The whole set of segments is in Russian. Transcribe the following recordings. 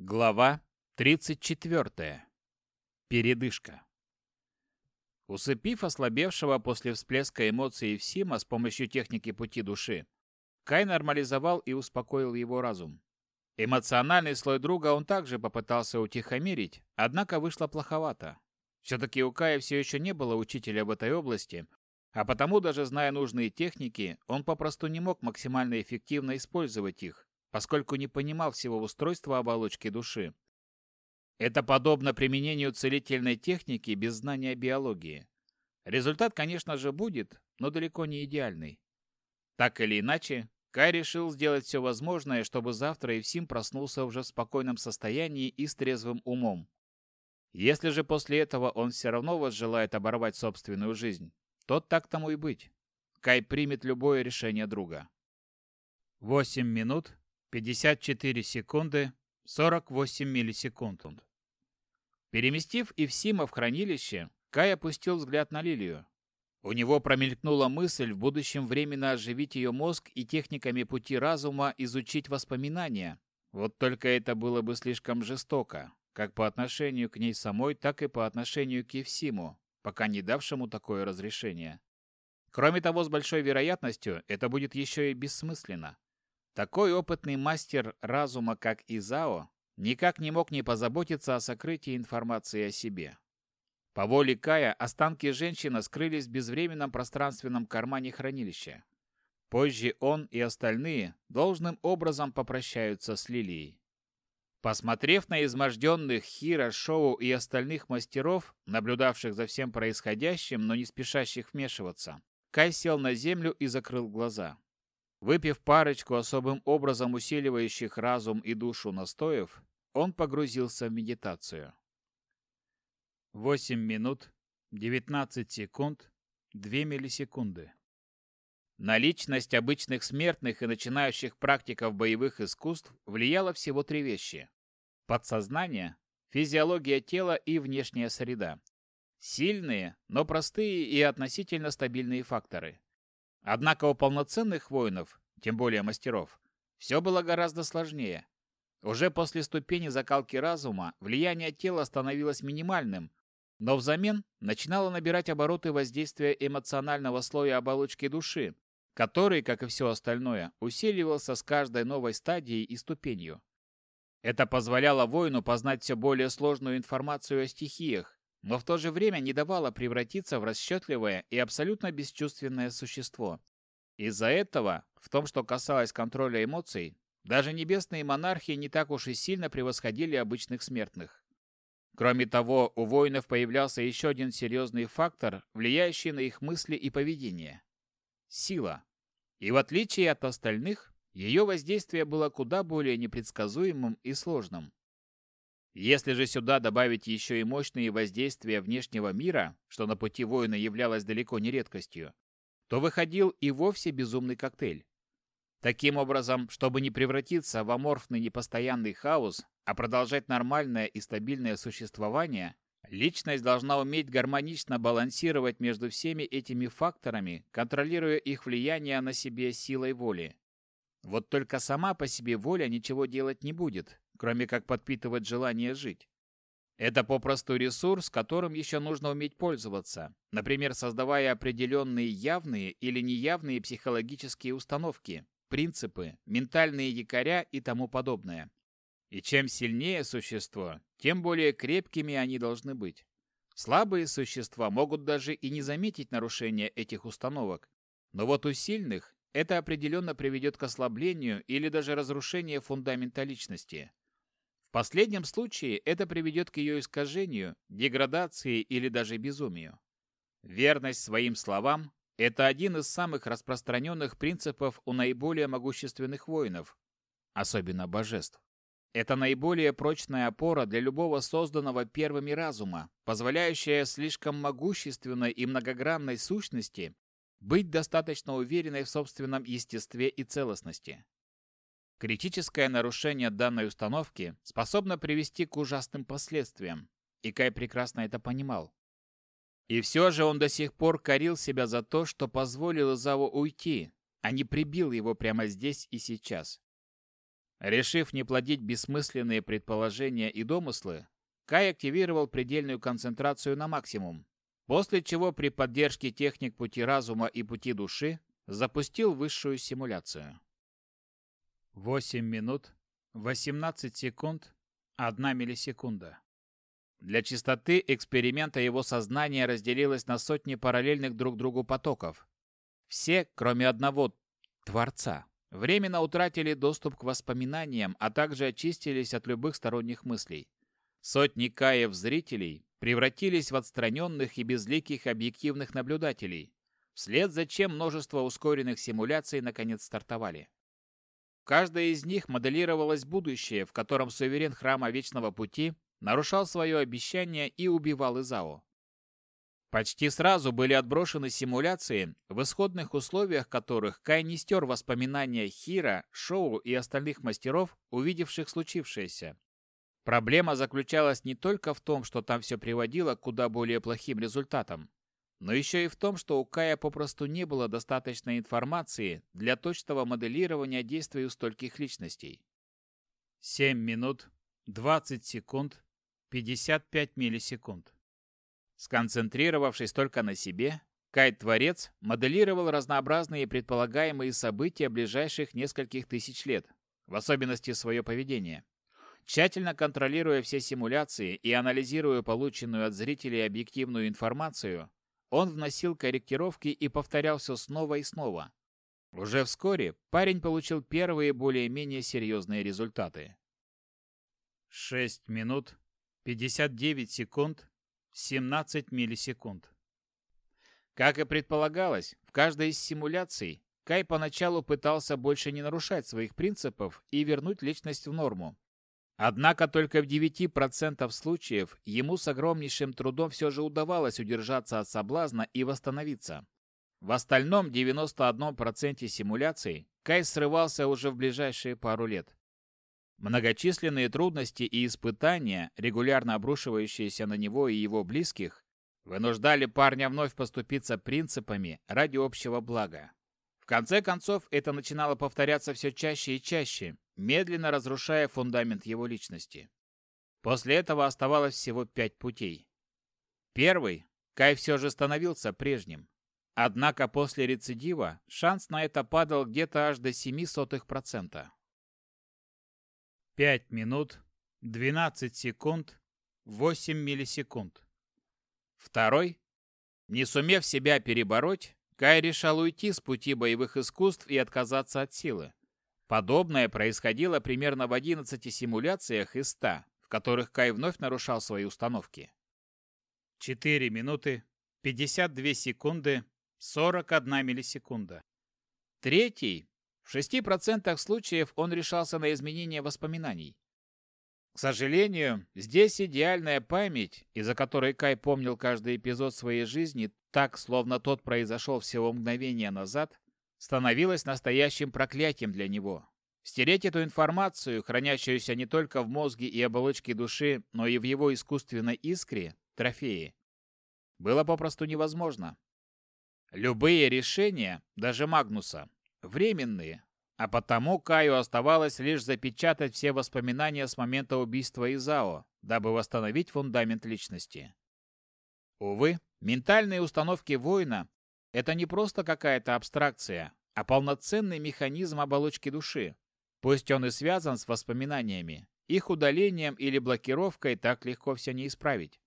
Глава 34. Передышка. Усыпив ослабевшего после всплеска эмоций Евсима с помощью техники пути души, Кай нормализовал и успокоил его разум. Эмоциональный слой друга он также попытался утихомирить, однако вышло плоховато. Все-таки у Кая все еще не было учителя в этой области, а потому, даже зная нужные техники, он попросту не мог максимально эффективно использовать их, поскольку не понимал всего устройства оболочки души. Это подобно применению целительной техники без знания биологии. Результат, конечно же, будет, но далеко не идеальный. Так или иначе, Кай решил сделать все возможное, чтобы завтра Евсим проснулся уже в спокойном состоянии и с трезвым умом. Если же после этого он все равно возжелает оборвать собственную жизнь, то так тому и быть. Кай примет любое решение друга. Восемь минут 54 секунды 48 миллисекунд. Переместив Ивсима в хранилище, Кай опустил взгляд на Лилию. У него промелькнула мысль в будущем временно оживить ее мозг и техниками пути разума изучить воспоминания. Вот только это было бы слишком жестоко, как по отношению к ней самой, так и по отношению к Евсиму, пока не давшему такое разрешение. Кроме того, с большой вероятностью это будет еще и бессмысленно. Такой опытный мастер разума, как Изао, никак не мог не позаботиться о сокрытии информации о себе. По воле Кая останки женщины скрылись в безвременном пространственном кармане хранилища. Позже он и остальные должным образом попрощаются с Лилией. Посмотрев на изможденных Хира, Шоу и остальных мастеров, наблюдавших за всем происходящим, но не спешащих вмешиваться, Кай сел на землю и закрыл глаза. Выпив парочку особым образом усиливающих разум и душу настоев, он погрузился в медитацию. 8 минут, 19 секунд, 2 миллисекунды. Наличность обычных смертных и начинающих практиков боевых искусств влияла всего три вещи. Подсознание, физиология тела и внешняя среда. Сильные, но простые и относительно стабильные факторы. Однако у полноценных воинов, тем более мастеров, все было гораздо сложнее. Уже после ступени закалки разума влияние тела становилось минимальным, но взамен начинало набирать обороты воздействия эмоционального слоя оболочки души, который, как и все остальное, усиливался с каждой новой стадией и ступенью. Это позволяло воину познать все более сложную информацию о стихиях, но в то же время не давало превратиться в расчетливое и абсолютно бесчувственное существо. Из-за этого, в том, что касалось контроля эмоций, даже небесные монархи не так уж и сильно превосходили обычных смертных. Кроме того, у воинов появлялся еще один серьезный фактор, влияющий на их мысли и поведение – сила. И в отличие от остальных, ее воздействие было куда более непредсказуемым и сложным. Если же сюда добавить еще и мощные воздействия внешнего мира, что на пути воина являлось далеко не редкостью, то выходил и вовсе безумный коктейль. Таким образом, чтобы не превратиться в аморфный непостоянный хаос, а продолжать нормальное и стабильное существование, личность должна уметь гармонично балансировать между всеми этими факторами, контролируя их влияние на себе силой воли. Вот только сама по себе воля ничего делать не будет, кроме как подпитывать желание жить. Это попросту ресурс, которым еще нужно уметь пользоваться, например, создавая определенные явные или неявные психологические установки, принципы, ментальные якоря и тому подобное. И чем сильнее существо, тем более крепкими они должны быть. Слабые существа могут даже и не заметить нарушения этих установок, но вот у сильных это определенно приведет к ослаблению или даже разрушению фундамента личности. В последнем случае это приведет к ее искажению, деградации или даже безумию. Верность своим словам – это один из самых распространенных принципов у наиболее могущественных воинов, особенно божеств. Это наиболее прочная опора для любого созданного первыми разума, позволяющая слишком могущественной и многогранной сущности быть достаточно уверенной в собственном естестве и целостности. Критическое нарушение данной установки способно привести к ужасным последствиям, и Кай прекрасно это понимал. И все же он до сих пор корил себя за то, что позволил Изаву уйти, а не прибил его прямо здесь и сейчас. Решив не плодить бессмысленные предположения и домыслы, Кай активировал предельную концентрацию на максимум, после чего при поддержке техник пути разума и пути души запустил высшую симуляцию. 8 минут, 18 секунд, 1 миллисекунда. Для чистоты эксперимента его сознание разделилось на сотни параллельных друг другу потоков. Все, кроме одного Творца, временно утратили доступ к воспоминаниям, а также очистились от любых сторонних мыслей. Сотни каев зрителей превратились в отстраненных и безликих объективных наблюдателей, вслед за чем множество ускоренных симуляций наконец стартовали. Каждая из них моделировалось будущее, в котором суверен Храма Вечного Пути нарушал свое обещание и убивал Изао. Почти сразу были отброшены симуляции, в исходных условиях которых Кай не стер воспоминания Хира, Шоу и остальных мастеров, увидевших случившееся. Проблема заключалась не только в том, что там все приводило к куда более плохим результатам, но еще и в том, что у Кая попросту не было достаточной информации для точного моделирования действий у стольких личностей. 7 минут, 20 секунд, 55 миллисекунд. Сконцентрировавшись только на себе, Кайт-творец моделировал разнообразные предполагаемые события ближайших нескольких тысяч лет, в особенности свое поведение. Тщательно контролируя все симуляции и анализируя полученную от зрителей объективную информацию, он вносил корректировки и повторял все снова и снова. Уже вскоре парень получил первые более-менее серьезные результаты. 6 минут 59 секунд 17 миллисекунд. Как и предполагалось, в каждой из симуляций Кай поначалу пытался больше не нарушать своих принципов и вернуть личность в норму. Однако только в 9% случаев ему с огромнейшим трудом все же удавалось удержаться от соблазна и восстановиться. В остальном 91% симуляций Кай срывался уже в ближайшие пару лет. Многочисленные трудности и испытания, регулярно обрушивающиеся на него и его близких, вынуждали парня вновь поступиться принципами ради общего блага. В конце концов, это начинало повторяться все чаще и чаще, медленно разрушая фундамент его личности. После этого оставалось всего пять путей. Первый – Кай все же становился прежним. Однако после рецидива шанс на это падал где-то аж до 0,07%. 5 минут, 12 секунд, 8 миллисекунд. Второй. Не сумев себя перебороть, Кай решал уйти с пути боевых искусств и отказаться от силы. Подобное происходило примерно в 11 симуляциях из 100, в которых Кай вновь нарушал свои установки. 4 минуты, 52 секунды, 41 миллисекунда. Третий в 6% случаев он решался на изменение воспоминаний. К сожалению, здесь идеальная память, из-за которой Кай помнил каждый эпизод своей жизни так, словно тот произошел всего мгновения назад, становилась настоящим проклятием для него. Стереть эту информацию, хранящуюся не только в мозге и оболочке души, но и в его искусственной искре, трофеи, было попросту невозможно. Любые решения, даже Магнуса, временные, а потому Каю оставалось лишь запечатать все воспоминания с момента убийства Изао, дабы восстановить фундамент личности. Увы, ментальные установки воина – это не просто какая-то абстракция, а полноценный механизм оболочки души. Пусть он и связан с воспоминаниями, их удалением или блокировкой так легко все не исправить.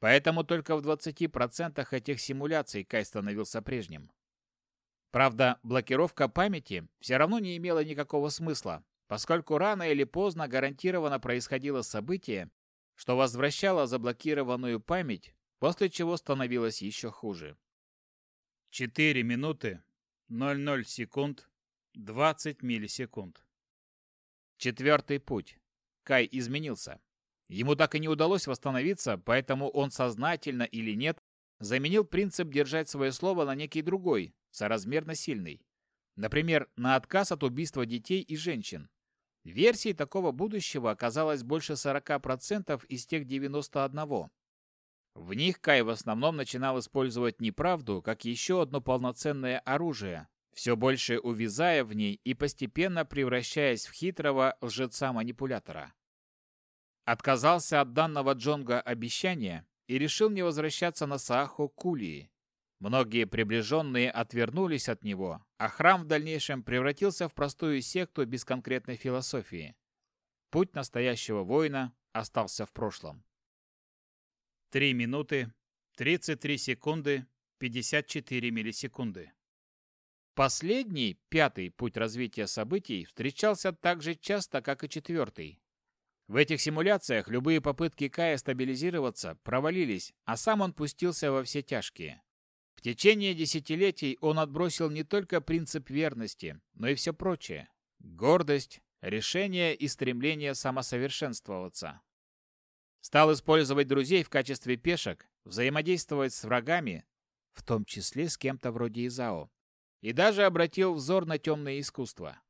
Поэтому только в 20% этих симуляций Кай становился прежним. Правда, блокировка памяти все равно не имела никакого смысла, поскольку рано или поздно гарантированно происходило событие, что возвращало заблокированную память, после чего становилось еще хуже. 4 минуты 00 секунд 20 миллисекунд. Четвертый путь. Кай изменился. Ему так и не удалось восстановиться, поэтому он сознательно или нет заменил принцип держать свое слово на некий другой, соразмерно сильный. Например, на отказ от убийства детей и женщин. Версий такого будущего оказалось больше 40% из тех 91. В них Кай в основном начинал использовать неправду как еще одно полноценное оружие, все больше увязая в ней и постепенно превращаясь в хитрого лжеца-манипулятора. Отказался от данного Джонга обещания и решил не возвращаться на Саахо Кулии. Многие приближенные отвернулись от него, а храм в дальнейшем превратился в простую секту без конкретной философии. Путь настоящего воина остался в прошлом. Три минуты, 33 секунды, 54 миллисекунды. Последний, пятый путь развития событий встречался так же часто, как и четвертый. В этих симуляциях любые попытки Кая стабилизироваться провалились, а сам он пустился во все тяжкие. В течение десятилетий он отбросил не только принцип верности, но и все прочее. Гордость, решение и стремление самосовершенствоваться. Стал использовать друзей в качестве пешек, взаимодействовать с врагами, в том числе с кем-то вроде Изао, и даже обратил взор на темное искусство.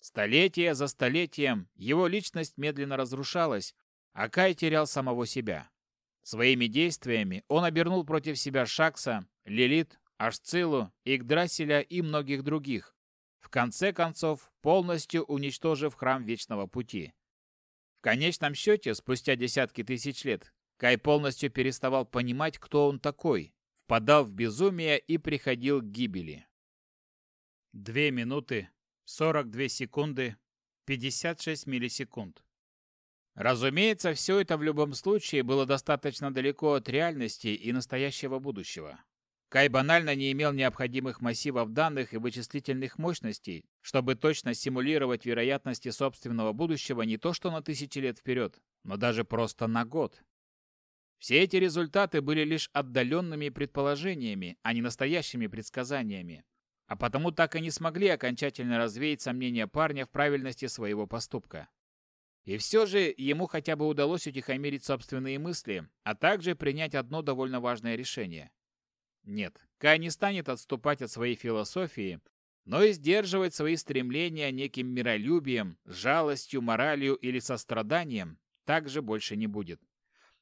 Столетие за столетием его личность медленно разрушалась, а Кай терял самого себя. Своими действиями он обернул против себя Шакса, Лилит, Ашцилу, Игдрасиля и многих других, в конце концов полностью уничтожив храм Вечного Пути. В конечном счете, спустя десятки тысяч лет, Кай полностью переставал понимать, кто он такой, впадал в безумие и приходил к гибели. Две минуты, 42 секунды, 56 миллисекунд. Разумеется, все это в любом случае было достаточно далеко от реальности и настоящего будущего. Кай банально не имел необходимых массивов данных и вычислительных мощностей, чтобы точно симулировать вероятности собственного будущего не то что на тысячи лет вперед, но даже просто на год. Все эти результаты были лишь отдаленными предположениями, а не настоящими предсказаниями, а потому так и не смогли окончательно развеять сомнения парня в правильности своего поступка. И все же ему хотя бы удалось утихомирить собственные мысли, а также принять одно довольно важное решение – нет, Кай не станет отступать от своей философии, но и сдерживать свои стремления неким миролюбием, жалостью, моралью или состраданием также больше не будет.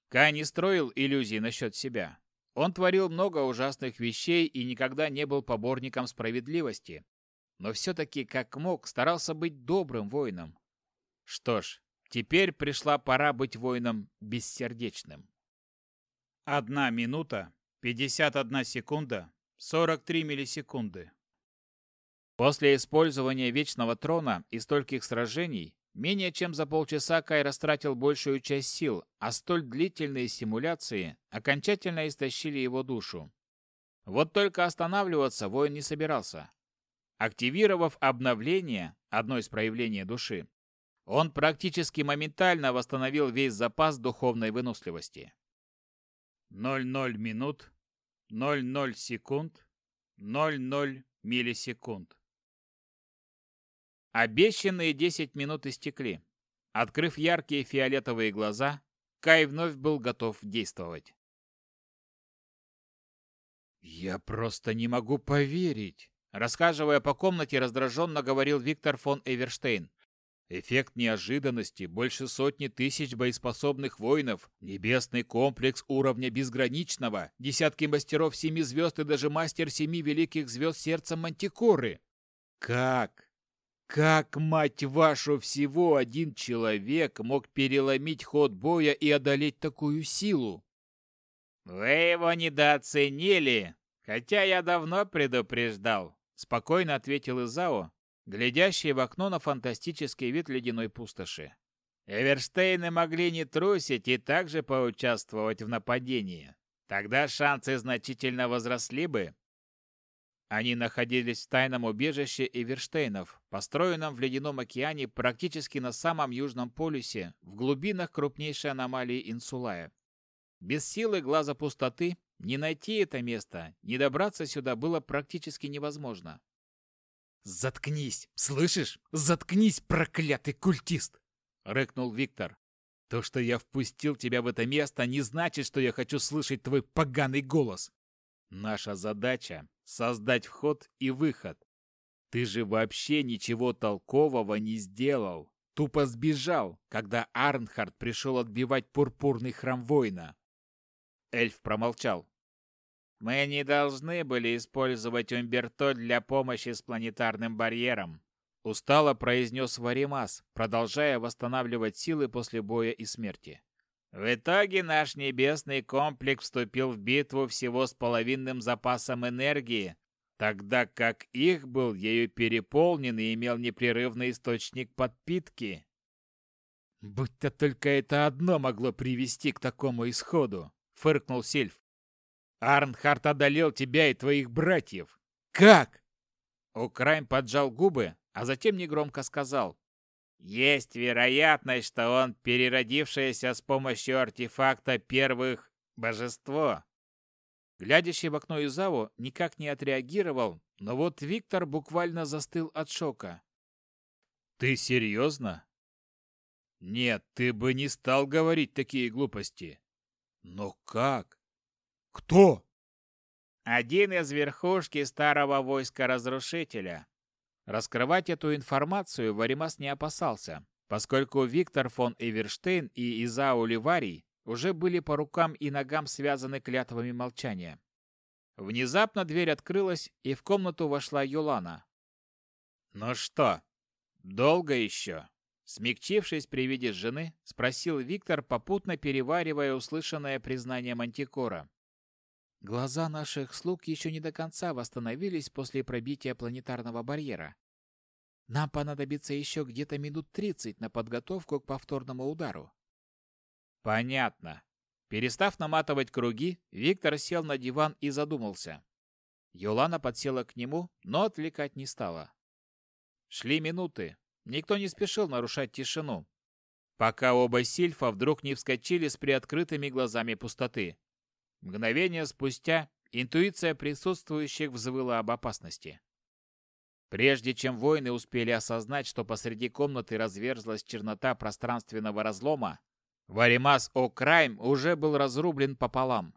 Кай не строил иллюзий насчет себя. Он творил много ужасных вещей и никогда не был поборником справедливости. Но все-таки, как мог, старался быть добрым воином. Что ж, теперь пришла пора быть воином бессердечным. Одна минута 51 секунда, 43 миллисекунды. После использования Вечного Трона и стольких сражений, менее чем за полчаса Кай растратил большую часть сил, а столь длительные симуляции окончательно истощили его душу. Вот только останавливаться воин не собирался. Активировав обновление, одно из проявлений души, он практически моментально восстановил весь запас духовной выносливости. 00 минут, 00 секунд, 00 миллисекунд. Обещанные 10 минут истекли. Открыв яркие фиолетовые глаза, Кай вновь был готов действовать. «Я просто не могу поверить!» Рассказывая по комнате, раздраженно говорил Виктор фон Эверштейн. Эффект неожиданности, больше сотни тысяч боеспособных воинов, небесный комплекс уровня безграничного, десятки мастеров семи звезд и даже мастер семи великих звезд сердца Мантикоры. Как? Как, мать вашу, всего один человек мог переломить ход боя и одолеть такую силу? Вы его недооценили, хотя я давно предупреждал, спокойно ответил Изао, глядящие в окно на фантастический вид ледяной пустоши. Эверштейны могли не трусить и также поучаствовать в нападении. Тогда шансы значительно возросли бы. Они находились в тайном убежище Эверштейнов, построенном в ледяном океане практически на самом южном полюсе, в глубинах крупнейшей аномалии Инсулая. Без силы глаза пустоты не найти это место, не добраться сюда было практически невозможно. «Заткнись! Слышишь? Заткнись, проклятый культист!» — рыкнул Виктор. «То, что я впустил тебя в это место, не значит, что я хочу слышать твой поганый голос. Наша задача — создать вход и выход. Ты же вообще ничего толкового не сделал. Тупо сбежал, когда Арнхард пришел отбивать пурпурный храм воина». Эльф промолчал. Мы не должны были использовать Умберто для помощи с планетарным барьером. Устало произнес Варимас, продолжая восстанавливать силы после боя и смерти. В итоге наш небесный комплекс вступил в битву всего с половинным запасом энергии, тогда как их был ею переполнен и имел непрерывный источник подпитки. «Будь-то только это одно могло привести к такому исходу!» — фыркнул Сильф. «Арнхард одолел тебя и твоих братьев! Как?» Украйм поджал губы, а затем негромко сказал. «Есть вероятность, что он переродившееся с помощью артефакта первых божество». Глядящий в окно Изаву никак не отреагировал, но вот Виктор буквально застыл от шока. «Ты серьезно?» «Нет, ты бы не стал говорить такие глупости». «Но как? Кто?» «Один из верхушки старого войска Разрушителя», Раскрывать эту информацию Варимас не опасался, поскольку Виктор фон Эверштейн и Изао Ливарий уже были по рукам и ногам связаны клятвами молчания. Внезапно дверь открылась, и в комнату вошла Юлана. «Ну что, долго еще?» Смягчившись при виде жены, спросил Виктор, попутно переваривая услышанное признание Мантикора. Глаза наших слуг еще не до конца восстановились после пробития планетарного барьера. Нам понадобится еще где-то минут тридцать на подготовку к повторному удару. Понятно. Перестав наматывать круги, Виктор сел на диван и задумался. Йолана подсела к нему, но отвлекать не стала. Шли минуты. Никто не спешил нарушать тишину, пока оба сильфа вдруг не вскочили с приоткрытыми глазами пустоты. Мгновение спустя интуиция присутствующих взвыла об опасности. Прежде чем воины успели осознать, что посреди комнаты разверзлась чернота пространственного разлома, Варимас О'Крайм уже был разрублен пополам.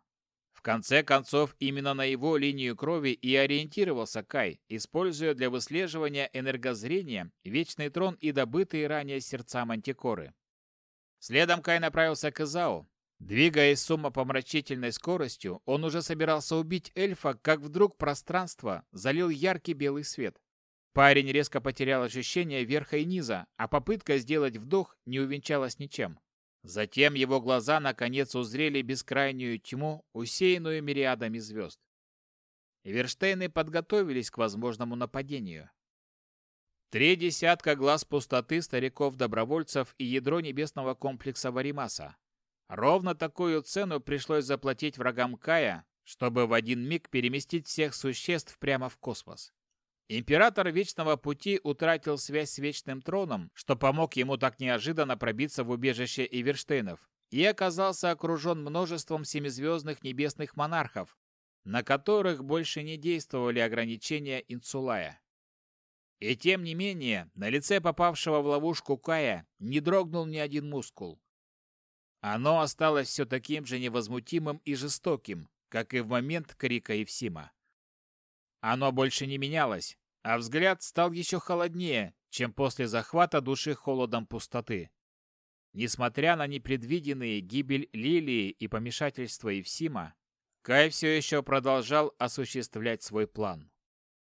В конце концов, именно на его линию крови и ориентировался Кай, используя для выслеживания энергозрения Вечный Трон и добытые ранее сердца Мантикоры. Следом Кай направился к Изау, Двигаясь с умопомрачительной скоростью, он уже собирался убить эльфа, как вдруг пространство залил яркий белый свет. Парень резко потерял ощущение верха и низа, а попытка сделать вдох не увенчалась ничем. Затем его глаза наконец узрели бескрайнюю тьму, усеянную мириадами звезд. Верштейны подготовились к возможному нападению. Три десятка глаз пустоты стариков-добровольцев и ядро небесного комплекса Варимаса. Ровно такую цену пришлось заплатить врагам Кая, чтобы в один миг переместить всех существ прямо в космос. Император Вечного Пути утратил связь с Вечным Троном, что помог ему так неожиданно пробиться в убежище Иверштейнов, и оказался окружен множеством семизвездных небесных монархов, на которых больше не действовали ограничения Инсулая. И тем не менее, на лице попавшего в ловушку Кая не дрогнул ни один мускул. Оно осталось все таким же невозмутимым и жестоким, как и в момент крика Евсима. Оно больше не менялось, а взгляд стал еще холоднее, чем после захвата души холодом пустоты. Несмотря на непредвиденные гибель Лилии и помешательство Евсима, Кай все еще продолжал осуществлять свой план.